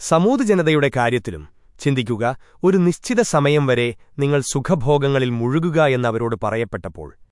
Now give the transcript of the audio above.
സമൂത് ജനതയുടെ കാര്യത്തിലും ചിന്തിക്കുക ഒരു നിശ്ചിത സമയം വരെ നിങ്ങൾ സുഖഭോഗങ്ങളിൽ മുഴുകുക എന്നവരോട് പറയപ്പെട്ടപ്പോൾ